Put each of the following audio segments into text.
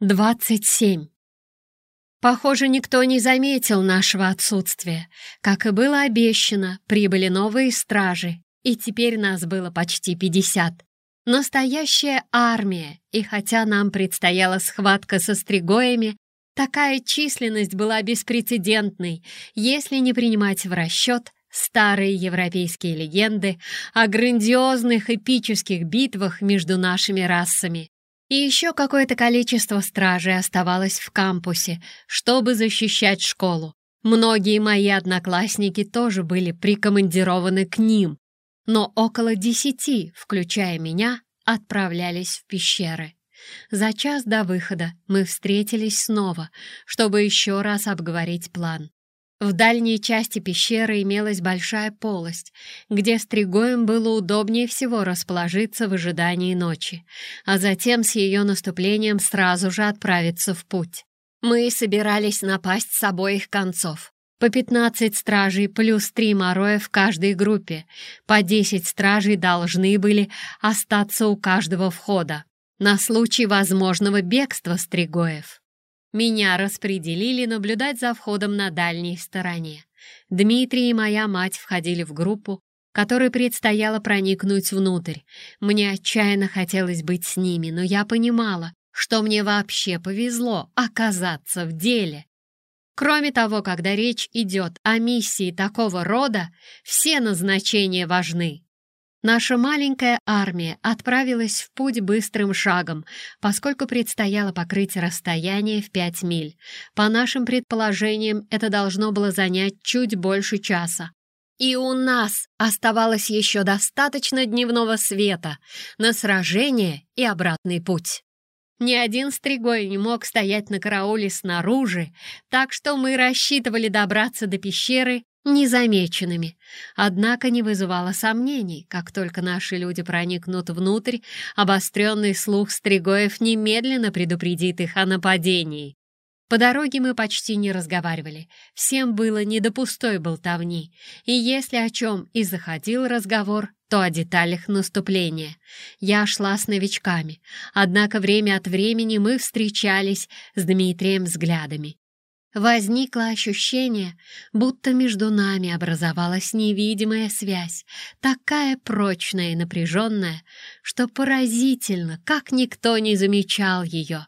27. Похоже, никто не заметил нашего отсутствия. Как и было обещано, прибыли новые стражи, и теперь нас было почти 50. Настоящая армия, и хотя нам предстояла схватка со стригоями, такая численность была беспрецедентной, если не принимать в расчет старые европейские легенды о грандиозных эпических битвах между нашими расами. И еще какое-то количество стражей оставалось в кампусе, чтобы защищать школу. Многие мои одноклассники тоже были прикомандированы к ним, но около десяти, включая меня, отправлялись в пещеры. За час до выхода мы встретились снова, чтобы еще раз обговорить план. В дальней части пещеры имелась большая полость, где стригоем было удобнее всего расположиться в ожидании ночи, а затем с ее наступлением сразу же отправиться в путь. Мы собирались напасть с обоих концов. По 15 стражей плюс 3 мороя в каждой группе. По 10 стражей должны были остаться у каждого входа на случай возможного бегства стригоев. Меня распределили наблюдать за входом на дальней стороне. Дмитрий и моя мать входили в группу, которой предстояло проникнуть внутрь. Мне отчаянно хотелось быть с ними, но я понимала, что мне вообще повезло оказаться в деле. Кроме того, когда речь идет о миссии такого рода, все назначения важны. Наша маленькая армия отправилась в путь быстрым шагом, поскольку предстояло покрыть расстояние в пять миль. По нашим предположениям, это должно было занять чуть больше часа. И у нас оставалось еще достаточно дневного света на сражение и обратный путь. Ни один стригой не мог стоять на карауле снаружи, так что мы рассчитывали добраться до пещеры незамеченными. Однако не вызывало сомнений, как только наши люди проникнут внутрь, обостренный слух Стригоев немедленно предупредит их о нападении. По дороге мы почти не разговаривали, всем было не до пустой болтовни, и если о чем и заходил разговор, то о деталях наступления. Я шла с новичками, однако время от времени мы встречались с Дмитрием взглядами. Возникло ощущение, будто между нами образовалась невидимая связь, такая прочная и напряженная, что поразительно, как никто не замечал ее.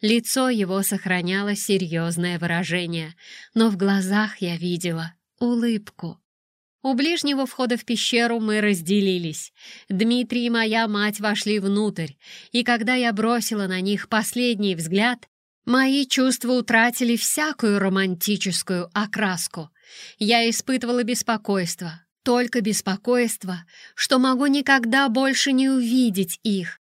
Лицо его сохраняло серьезное выражение, но в глазах я видела улыбку. У ближнего входа в пещеру мы разделились. Дмитрий и моя мать вошли внутрь, и когда я бросила на них последний взгляд, Мои чувства утратили всякую романтическую окраску. Я испытывала беспокойство, только беспокойство, что могу никогда больше не увидеть их.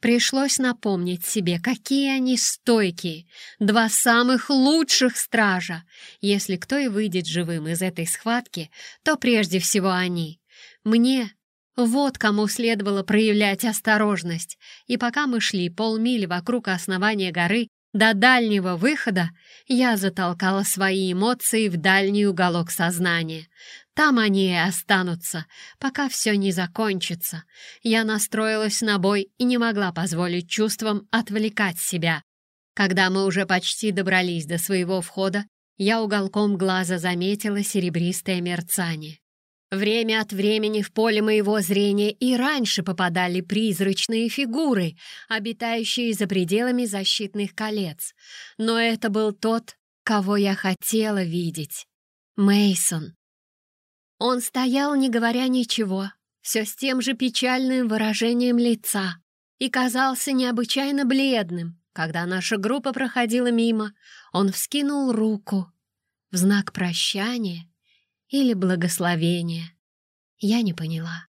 Пришлось напомнить себе, какие они стойкие, два самых лучших стража. Если кто и выйдет живым из этой схватки, то прежде всего они. Мне вот кому следовало проявлять осторожность. И пока мы шли полмили вокруг основания горы, до дальнего выхода я затолкала свои эмоции в дальний уголок сознания. Там они и останутся, пока все не закончится. Я настроилась на бой и не могла позволить чувствам отвлекать себя. Когда мы уже почти добрались до своего входа, я уголком глаза заметила серебристое мерцание. Время от времени в поле моего зрения и раньше попадали призрачные фигуры, обитающие за пределами защитных колец. Но это был тот, кого я хотела видеть. Мейсон. Он стоял, не говоря ничего, все с тем же печальным выражением лица и казался необычайно бледным. Когда наша группа проходила мимо, он вскинул руку в знак прощания или благословения. Я не поняла.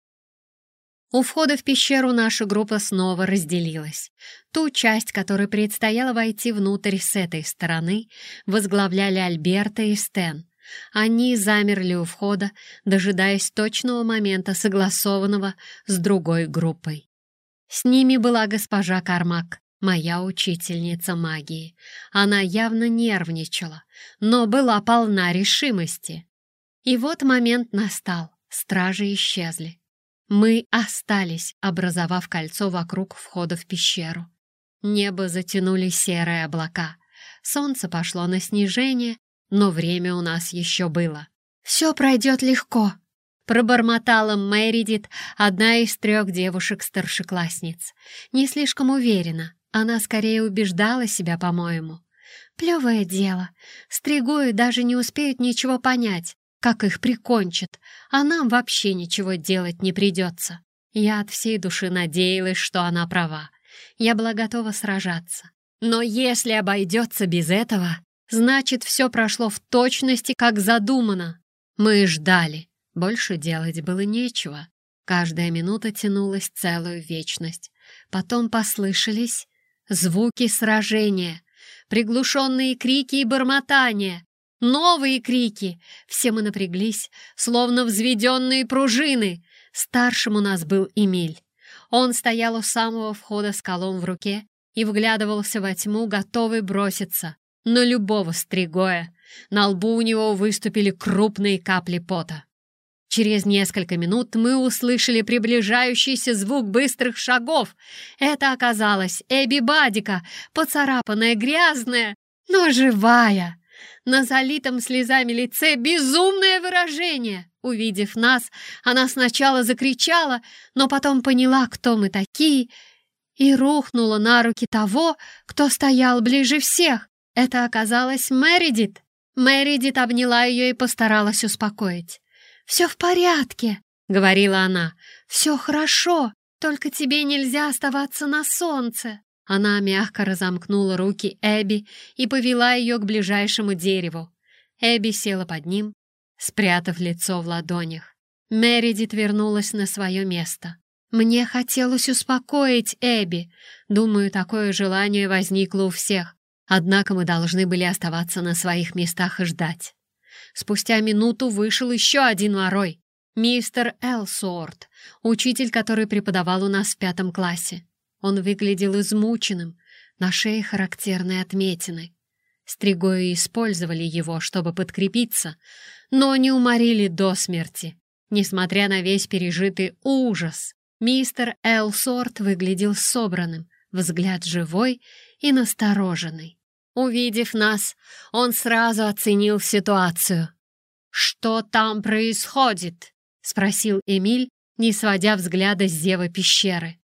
У входа в пещеру наша группа снова разделилась. Ту часть, которой предстояло войти внутрь с этой стороны, возглавляли Альберта и Стэн. Они замерли у входа, дожидаясь точного момента, согласованного с другой группой. С ними была госпожа Кармак, моя учительница магии. Она явно нервничала, но была полна решимости. И вот момент настал. Стражи исчезли. Мы остались, образовав кольцо вокруг входа в пещеру. Небо затянули серые облака. Солнце пошло на снижение, но время у нас еще было. «Все пройдет легко», — пробормотала Мэридит, одна из трех девушек-старшеклассниц. Не слишком уверена, она скорее убеждала себя, по-моему. Плевое дело. Стригои даже не успеют ничего понять, как их прикончат, а нам вообще ничего делать не придется. Я от всей души надеялась, что она права. Я была готова сражаться. Но если обойдется без этого, значит, все прошло в точности, как задумано. Мы ждали. Больше делать было нечего. Каждая минута тянулась целую вечность. Потом послышались звуки сражения, приглушенные крики и бормотания, новые крики. Все мы напряглись, словно взведенные пружины. Старшим у нас был Эмиль. Он стоял у самого входа с колом в руке и вглядывался во тьму, готовый броситься. Но любого стригоя. На лбу у него выступили крупные капли пота. Через несколько минут мы услышали приближающийся звук быстрых шагов. Это оказалась Эбби Бадика, поцарапанная, грязная, но живая. На залитом слезами лице безумное выражение. Увидев нас, она сначала закричала, но потом поняла, кто мы такие, и рухнула на руки того, кто стоял ближе всех. Это оказалась Мэридит. Мэридит обняла ее и постаралась успокоить. «Все в порядке», — говорила она. «Все хорошо, только тебе нельзя оставаться на солнце». Она мягко разомкнула руки Эбби и повела ее к ближайшему дереву. Эбби села под ним, спрятав лицо в ладонях. Мередит вернулась на свое место. Мне хотелось успокоить Эбби. Думаю, такое желание возникло у всех. Однако мы должны были оставаться на своих местах и ждать. Спустя минуту вышел еще один ворой. Мистер Элсуорт, учитель, который преподавал у нас в пятом классе. Он выглядел измученным, на шее характерные отметины. Стригои использовали его, чтобы подкрепиться, но не уморили до смерти. Несмотря на весь пережитый ужас, мистер Элсорт выглядел собранным, взгляд живой и настороженный. Увидев нас, он сразу оценил ситуацию. «Что там происходит?» — спросил Эмиль, не сводя взгляда с зева пещеры.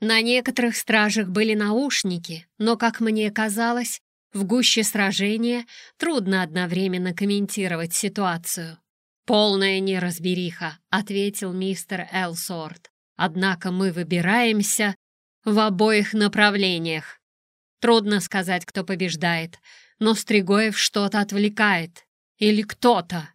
На некоторых стражах были наушники, но, как мне казалось, в гуще сражения трудно одновременно комментировать ситуацию. «Полная неразбериха», — ответил мистер Элсорт. «Однако мы выбираемся в обоих направлениях. Трудно сказать, кто побеждает, но Стригоев что-то отвлекает. Или кто-то.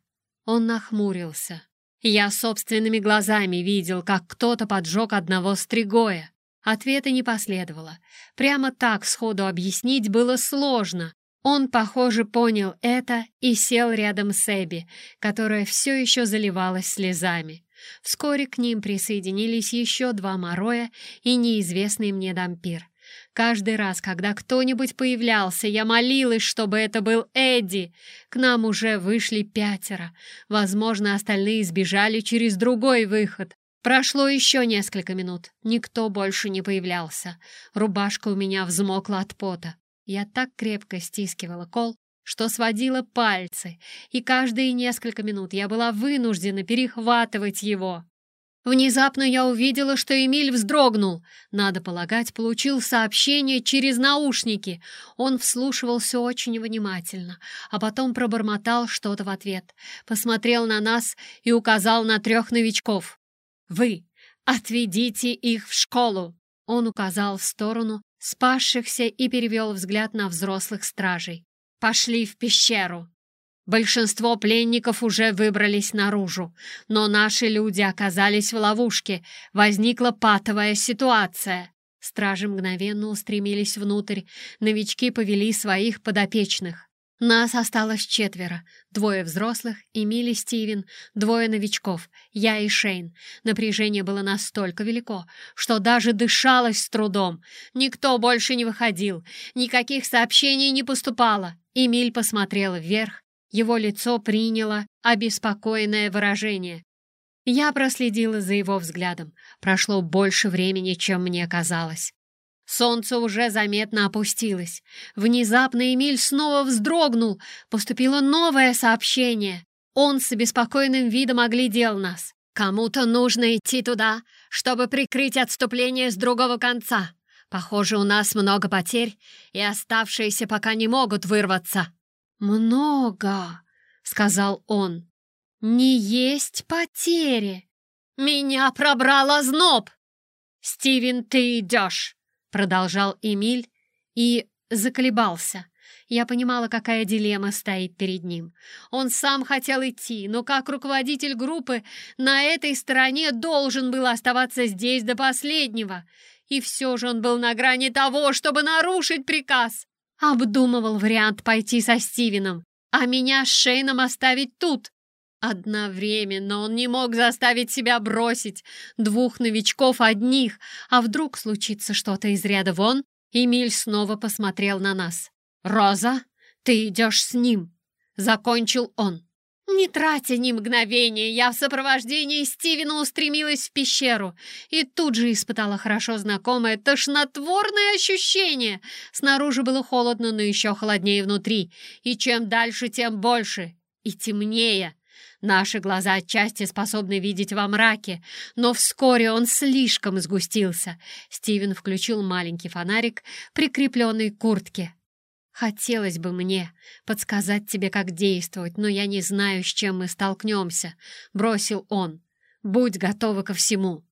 Он нахмурился. Я собственными глазами видел, как кто-то поджег одного Стригоя. Ответа не последовало. Прямо так сходу объяснить было сложно. Он, похоже, понял это и сел рядом с Эбби, которая все еще заливалась слезами. Вскоре к ним присоединились еще два Мороя и неизвестный мне дампир. Каждый раз, когда кто-нибудь появлялся, я молилась, чтобы это был Эдди. К нам уже вышли пятеро. Возможно, остальные сбежали через другой выход. Прошло еще несколько минут. Никто больше не появлялся. Рубашка у меня взмокла от пота. Я так крепко стискивала кол, что сводила пальцы, и каждые несколько минут я была вынуждена перехватывать его. Внезапно я увидела, что Эмиль вздрогнул. Надо полагать, получил сообщение через наушники. Он вслушивался очень внимательно, а потом пробормотал что-то в ответ. Посмотрел на нас и указал на трех новичков. «Вы! Отведите их в школу!» Он указал в сторону спасшихся и перевел взгляд на взрослых стражей. «Пошли в пещеру!» Большинство пленников уже выбрались наружу, но наши люди оказались в ловушке. Возникла патовая ситуация. Стражи мгновенно устремились внутрь. Новички повели своих подопечных. Нас осталось четверо. Двое взрослых, Эмили Стивен, двое новичков, я и Шейн. Напряжение было настолько велико, что даже дышалось с трудом. Никто больше не выходил, никаких сообщений не поступало. Эмиль посмотрел вверх, его лицо приняло обеспокоенное выражение. Я проследила за его взглядом. Прошло больше времени, чем мне казалось. Солнце уже заметно опустилось. Внезапно Эмиль снова вздрогнул. Поступило новое сообщение. Он с обеспокоенным видом оглядел нас. «Кому-то нужно идти туда, чтобы прикрыть отступление с другого конца. Похоже, у нас много потерь, и оставшиеся пока не могут вырваться». «Много», — сказал он. «Не есть потери». «Меня пробрал озноб!» «Стивен, ты идешь!» Продолжал Эмиль и заколебался. Я понимала, какая дилемма стоит перед ним. Он сам хотел идти, но как руководитель группы на этой стороне должен был оставаться здесь до последнего. И все же он был на грани того, чтобы нарушить приказ. Обдумывал вариант пойти со Стивеном, а меня с Шейном оставить тут. Одновременно он не мог заставить себя бросить двух новичков одних, а вдруг случится что-то из ряда вон? Эмиль снова посмотрел на нас. «Роза, ты идешь с ним!» — закончил он. Не тратя ни мгновения, я в сопровождении Стивена устремилась в пещеру и тут же испытала хорошо знакомое тошнотворное ощущение. Снаружи было холодно, но еще холоднее внутри, и чем дальше, тем больше, и темнее. Наши глаза отчасти способны видеть во мраке, но вскоре он слишком сгустился. Стивен включил маленький фонарик, прикрепленный к куртке. «Хотелось бы мне подсказать тебе, как действовать, но я не знаю, с чем мы столкнемся», — бросил он. «Будь готова ко всему».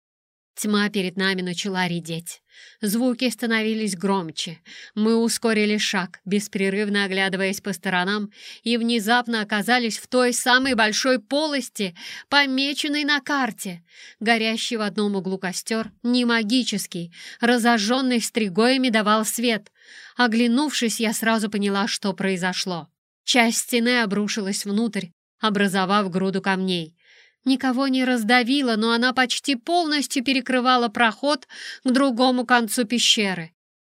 Тьма перед нами начала редеть. Звуки становились громче. Мы ускорили шаг, беспрерывно оглядываясь по сторонам, и внезапно оказались в той самой большой полости, помеченной на карте. Горящий в одном углу костер, не магический, разожженный стригоями давал свет. Оглянувшись, я сразу поняла, что произошло. Часть стены обрушилась внутрь, образовав груду камней. Никого не раздавила, но она почти полностью перекрывала проход к другому концу пещеры.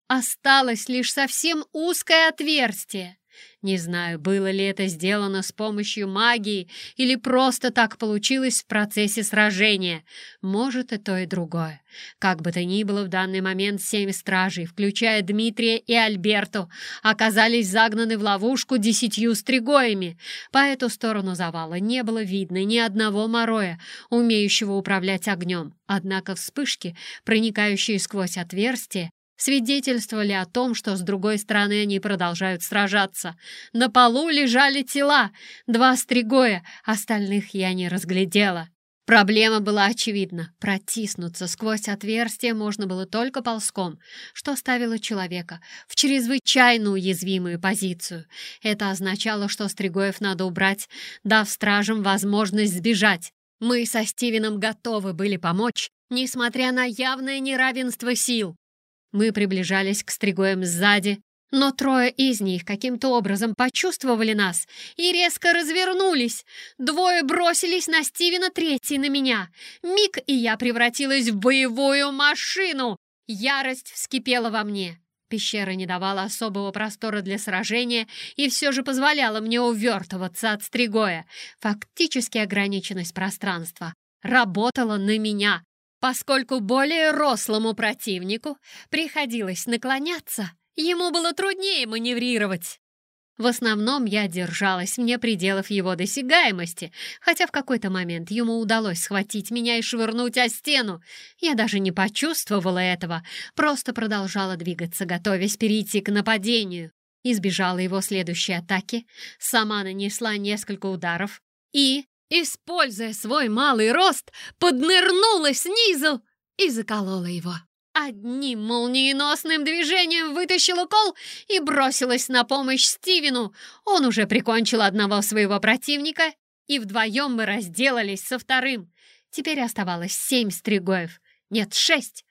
Осталось лишь совсем узкое отверстие. Не знаю, было ли это сделано с помощью магии или просто так получилось в процессе сражения. Может, и то, и другое. Как бы то ни было, в данный момент семь стражей, включая Дмитрия и Альберту, оказались загнаны в ловушку десятью стригоями. По эту сторону завала не было видно ни одного мороя, умеющего управлять огнем. Однако вспышки, проникающие сквозь отверстие, свидетельствовали о том, что с другой стороны они продолжают сражаться. На полу лежали тела, два стригоя, остальных я не разглядела. Проблема была очевидна. Протиснуться сквозь отверстие можно было только ползком, что ставило человека в чрезвычайно уязвимую позицию. Это означало, что Стригоев надо убрать, дав стражам возможность сбежать. Мы со Стивеном готовы были помочь, несмотря на явное неравенство сил. Мы приближались к стригоям сзади, но трое из них каким-то образом почувствовали нас и резко развернулись. Двое бросились на Стивена, третий на меня. Миг, и я превратилась в боевую машину. Ярость вскипела во мне. Пещера не давала особого простора для сражения и все же позволяла мне увертываться от стригоя. Фактически ограниченность пространства работала на меня, Поскольку более рослому противнику приходилось наклоняться, ему было труднее маневрировать. В основном я держалась вне пределов его досягаемости, хотя в какой-то момент ему удалось схватить меня и швырнуть о стену. Я даже не почувствовала этого, просто продолжала двигаться, готовясь перейти к нападению. Избежала его следующей атаки, сама нанесла несколько ударов и используя свой малый рост, поднырнула снизу и заколола его. Одним молниеносным движением вытащила кол и бросилась на помощь Стивену. Он уже прикончил одного своего противника, и вдвоем мы разделались со вторым. Теперь оставалось семь стригоев. Нет, шесть.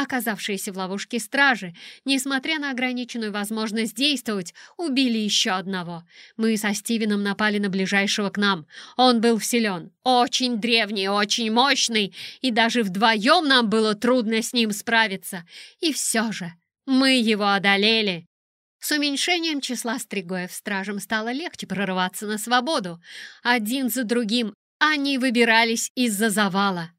Оказавшиеся в ловушке стражи, несмотря на ограниченную возможность действовать, убили еще одного. Мы со Стивеном напали на ближайшего к нам. Он был силен, очень древний, очень мощный, и даже вдвоем нам было трудно с ним справиться. И все же мы его одолели. С уменьшением числа стригоев стражам стало легче прорываться на свободу. Один за другим они выбирались из-за завала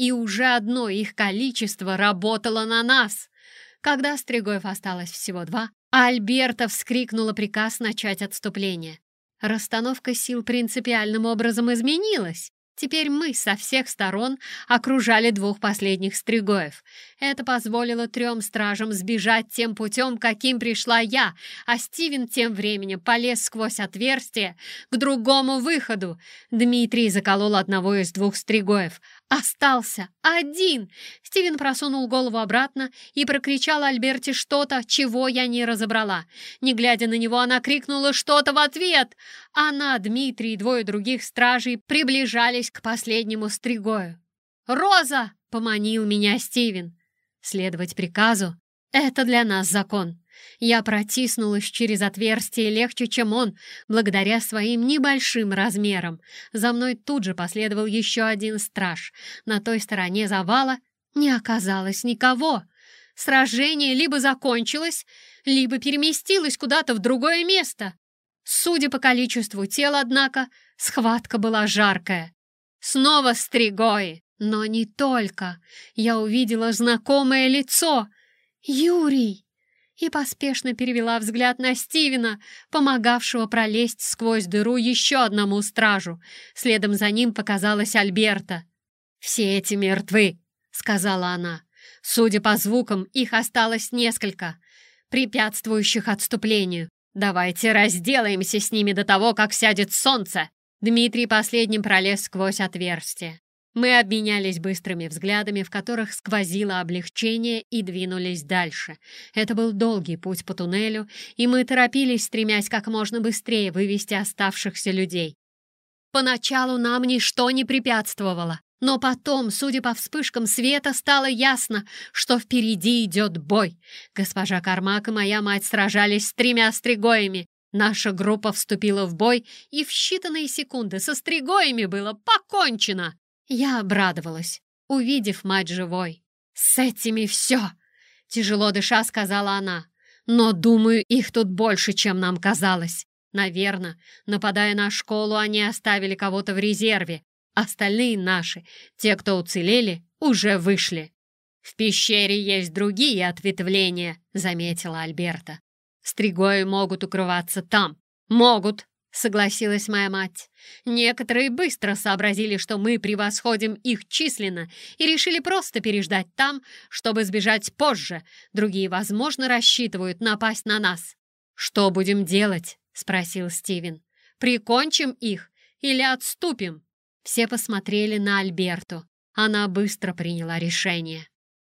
и уже одно их количество работало на нас. Когда Стригоев осталось всего два, Альберта вскрикнула приказ начать отступление. Расстановка сил принципиальным образом изменилась. Теперь мы со всех сторон окружали двух последних стригоев. Это позволило трем стражам сбежать тем путем, каким пришла я, а Стивен тем временем полез сквозь отверстие к другому выходу. Дмитрий заколол одного из двух стригоев. Остался один! Стивен просунул голову обратно и прокричал Альберте что-то, чего я не разобрала. Не глядя на него, она крикнула что-то в ответ. Она, Дмитрий и двое других стражей приближались к последнему стригою. «Роза!» — поманил меня Стивен. Следовать приказу — это для нас закон. Я протиснулась через отверстие легче, чем он, благодаря своим небольшим размерам. За мной тут же последовал еще один страж. На той стороне завала не оказалось никого. Сражение либо закончилось, либо переместилось куда-то в другое место. Судя по количеству тел, однако, схватка была жаркая. Снова стригои, но не только. Я увидела знакомое лицо. Юрий! И поспешно перевела взгляд на Стивена, помогавшего пролезть сквозь дыру еще одному стражу. Следом за ним показалась Альберта. «Все эти мертвы», — сказала она. «Судя по звукам, их осталось несколько, препятствующих отступлению. Давайте разделаемся с ними до того, как сядет солнце». Дмитрий последним пролез сквозь отверстие. Мы обменялись быстрыми взглядами, в которых сквозило облегчение, и двинулись дальше. Это был долгий путь по туннелю, и мы торопились, стремясь как можно быстрее вывести оставшихся людей. Поначалу нам ничто не препятствовало, но потом, судя по вспышкам света, стало ясно, что впереди идет бой. Госпожа Кармак и моя мать сражались с тремя стригоями, Наша группа вступила в бой, и в считанные секунды со стригоями было покончено. Я обрадовалась, увидев мать живой. «С этими все!» — тяжело дыша сказала она. «Но, думаю, их тут больше, чем нам казалось. Наверное, нападая на школу, они оставили кого-то в резерве. Остальные наши, те, кто уцелели, уже вышли». «В пещере есть другие ответвления», — заметила Альберта. Стригои могут укрываться там. Могут, согласилась моя мать. Некоторые быстро сообразили, что мы превосходим их численно, и решили просто переждать там, чтобы сбежать позже. Другие, возможно, рассчитывают напасть на нас. «Что будем делать?» — спросил Стивен. «Прикончим их или отступим?» Все посмотрели на Альберту. Она быстро приняла решение.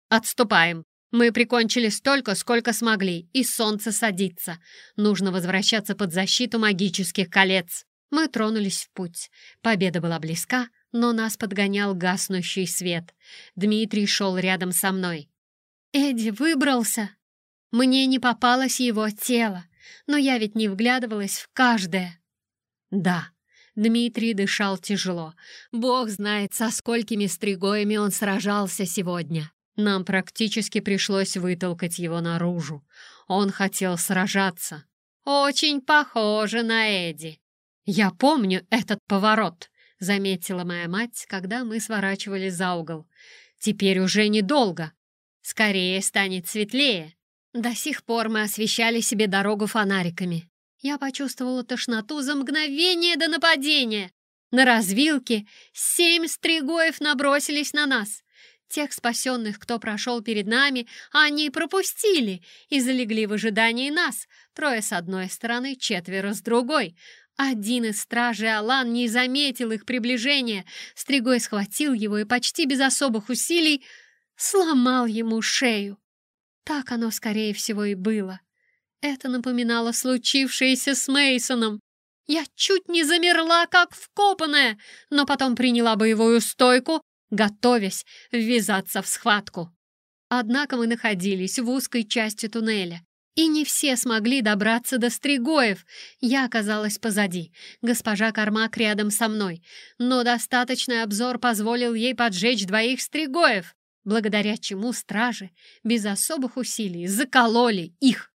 «Отступаем», мы прикончили столько, сколько смогли, и солнце садится. Нужно возвращаться под защиту магических колец. Мы тронулись в путь. Победа была близка, но нас подгонял гаснущий свет. Дмитрий шел рядом со мной. «Эдди выбрался!» Мне не попалось его тело, но я ведь не вглядывалась в каждое. «Да», Дмитрий дышал тяжело. Бог знает, со сколькими стригоями он сражался сегодня. Нам практически пришлось вытолкать его наружу. Он хотел сражаться. Очень похоже на Эдди. Я помню этот поворот, заметила моя мать, когда мы сворачивали за угол. Теперь уже недолго. Скорее станет светлее. До сих пор мы освещали себе дорогу фонариками. Я почувствовала тошноту за мгновение до нападения. На развилке семь стригоев набросились на нас. Тех спасенных, кто прошел перед нами, они пропустили и залегли в ожидании нас, трое с одной стороны, четверо с другой. Один из стражей Алан не заметил их приближения, Стригой схватил его и почти без особых усилий сломал ему шею. Так оно, скорее всего, и было. Это напоминало случившееся с Мейсоном. Я чуть не замерла, как вкопанная, но потом приняла боевую стойку готовясь ввязаться в схватку. Однако мы находились в узкой части туннеля, и не все смогли добраться до Стригоев. Я оказалась позади, госпожа Кармак рядом со мной, но достаточный обзор позволил ей поджечь двоих Стригоев, благодаря чему стражи без особых усилий закололи их.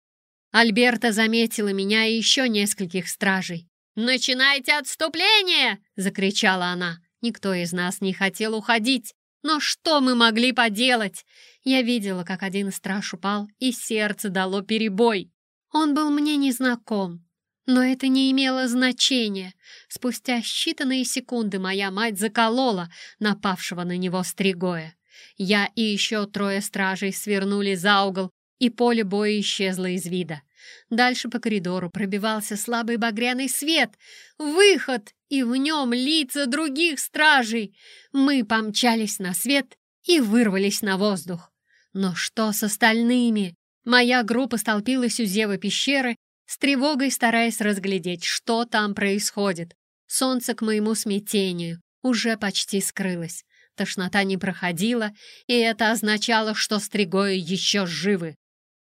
Альберта заметила меня и еще нескольких стражей. «Начинайте отступление!» — закричала она. Никто из нас не хотел уходить. Но что мы могли поделать? Я видела, как один страж упал, и сердце дало перебой. Он был мне незнаком, но это не имело значения. Спустя считанные секунды моя мать заколола напавшего на него стригоя. Я и еще трое стражей свернули за угол, и поле боя исчезло из вида. Дальше по коридору пробивался слабый багряный свет. Выход! И в нем лица других стражей. Мы помчались на свет и вырвались на воздух. Но что с остальными? Моя группа столпилась у зева пещеры, с тревогой стараясь разглядеть, что там происходит. Солнце к моему смятению уже почти скрылось. Тошнота не проходила, и это означало, что стригои еще живы.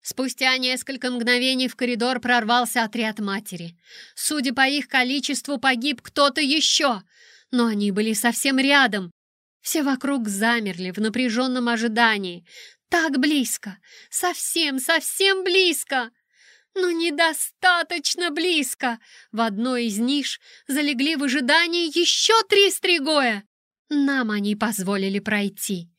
Спустя несколько мгновений в коридор прорвался отряд матери. Судя по их количеству, погиб кто-то еще, но они были совсем рядом. Все вокруг замерли в напряженном ожидании. Так близко, совсем-совсем близко, но недостаточно близко. В одной из ниш залегли в ожидании еще три стригоя. Нам они позволили пройти.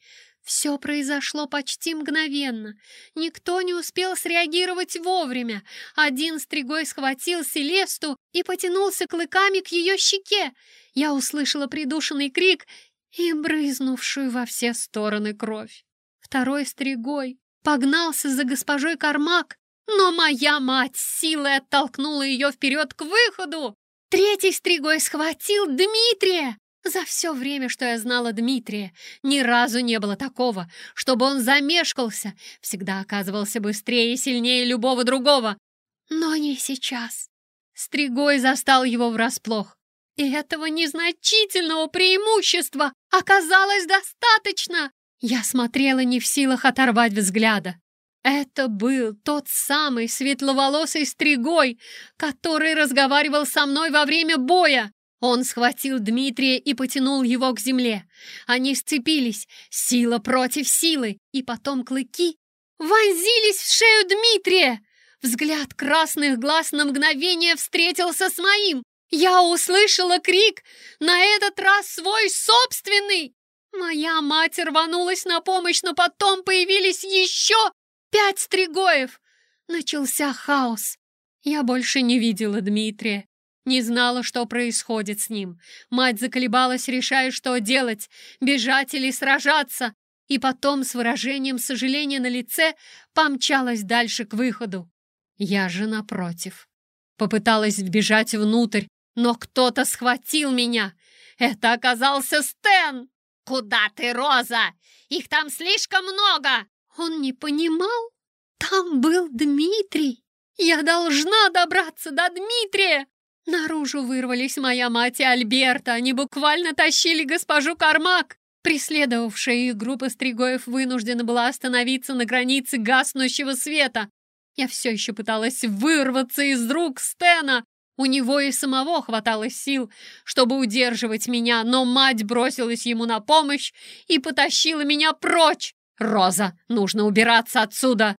Все произошло почти мгновенно. Никто не успел среагировать вовремя. Один стригой схватил Селесту и потянулся клыками к ее щеке. Я услышала придушенный крик и брызнувшую во все стороны кровь. Второй стригой погнался за госпожой Кармак, но моя мать силой оттолкнула ее вперед к выходу. Третий стригой схватил Дмитрия, за все время, что я знала Дмитрия, ни разу не было такого, чтобы он замешкался, всегда оказывался быстрее и сильнее любого другого. Но не сейчас. Стригой застал его врасплох. И этого незначительного преимущества оказалось достаточно. Я смотрела не в силах оторвать взгляда. Это был тот самый светловолосый стригой, который разговаривал со мной во время боя. Он схватил Дмитрия и потянул его к земле. Они сцепились, сила против силы, и потом клыки вонзились в шею Дмитрия. Взгляд красных глаз на мгновение встретился с моим. Я услышала крик, на этот раз свой собственный. Моя мать рванулась на помощь, но потом появились еще пять стригоев. Начался хаос. Я больше не видела Дмитрия. Не знала, что происходит с ним. Мать заколебалась, решая, что делать, бежать или сражаться, и потом с выражением сожаления на лице помчалась дальше к выходу. Я же напротив. Попыталась вбежать внутрь, но кто-то схватил меня. Это оказался Стэн! «Куда ты, Роза? Их там слишком много!» Он не понимал? Там был Дмитрий! Я должна добраться до Дмитрия! Наружу вырвались моя мать и Альберта. Они буквально тащили госпожу Кармак. Преследовавшая их группа стригоев вынуждена была остановиться на границе гаснущего света. Я все еще пыталась вырваться из рук Стена. У него и самого хватало сил, чтобы удерживать меня, но мать бросилась ему на помощь и потащила меня прочь. «Роза, нужно убираться отсюда!»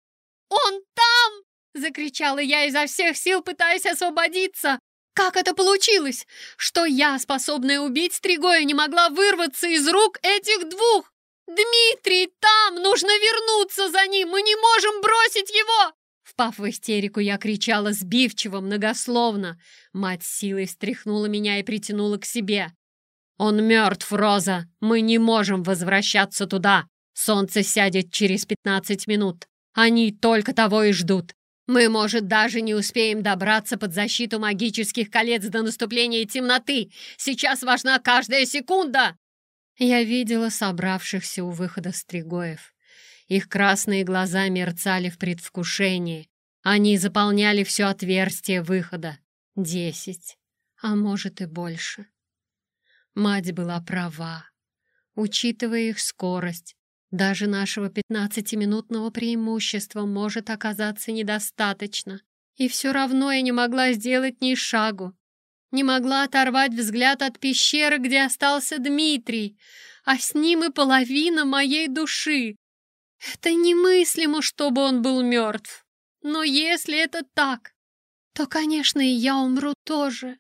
«Он там!» — закричала я изо всех сил, пытаясь освободиться. Как это получилось, что я, способная убить Стригоя, не могла вырваться из рук этих двух? Дмитрий там! Нужно вернуться за ним! Мы не можем бросить его!» Впав в истерику, я кричала сбивчиво, многословно. Мать силой встряхнула меня и притянула к себе. «Он мертв, Роза! Мы не можем возвращаться туда! Солнце сядет через пятнадцать минут! Они только того и ждут! Мы, может, даже не успеем добраться под защиту магических колец до наступления темноты. Сейчас важна каждая секунда!» Я видела собравшихся у выхода стригоев. Их красные глаза мерцали в предвкушении. Они заполняли все отверстие выхода. Десять, а может и больше. Мать была права. Учитывая их скорость, даже нашего пятнадцатиминутного преимущества может оказаться недостаточно. И все равно я не могла сделать ни шагу. Не могла оторвать взгляд от пещеры, где остался Дмитрий, а с ним и половина моей души. Это немыслимо, чтобы он был мертв. Но если это так, то, конечно, и я умру тоже.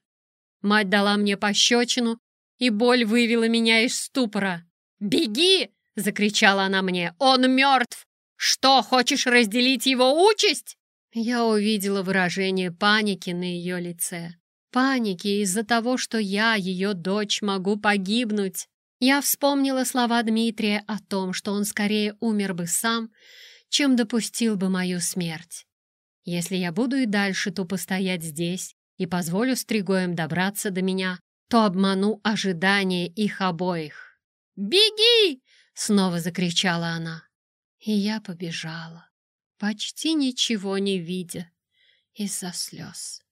Мать дала мне пощечину, и боль вывела меня из ступора. «Беги!» — закричала она мне. «Он мертв! Что, хочешь разделить его участь?» Я увидела выражение паники на ее лице. Паники из-за того, что я, ее дочь, могу погибнуть. Я вспомнила слова Дмитрия о том, что он скорее умер бы сам, чем допустил бы мою смерть. Если я буду и дальше тупо стоять здесь и позволю стригоям добраться до меня, то обману ожидания их обоих. «Беги!» — снова закричала она. И я побежала, почти ничего не видя из-за слез.